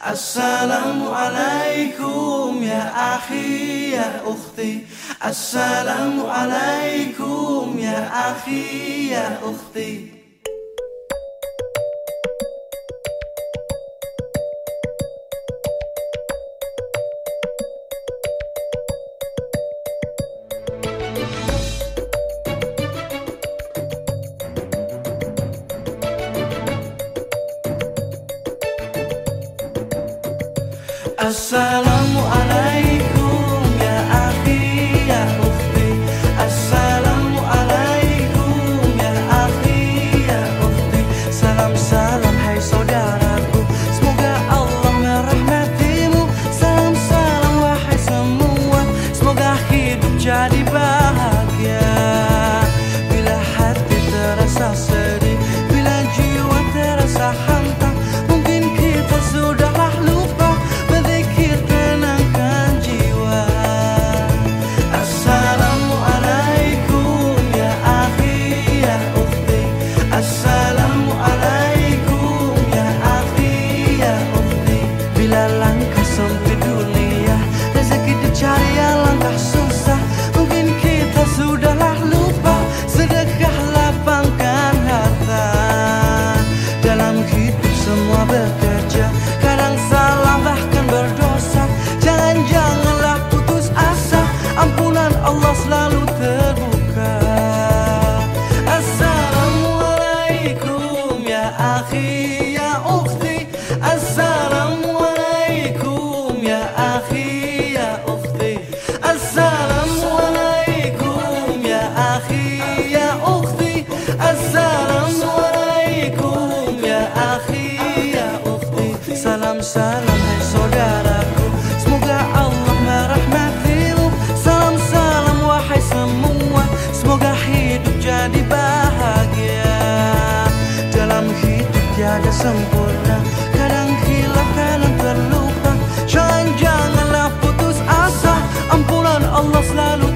Assalamualaikum ya akhi ya ukhti. Assalamualaikum ya akhi ya ukhti. Assalamualaikum. Allah tiada sempurna. Kadang hilang, kadang terlupa Jangan, janganlah putus asa. Ampunan Allah selalu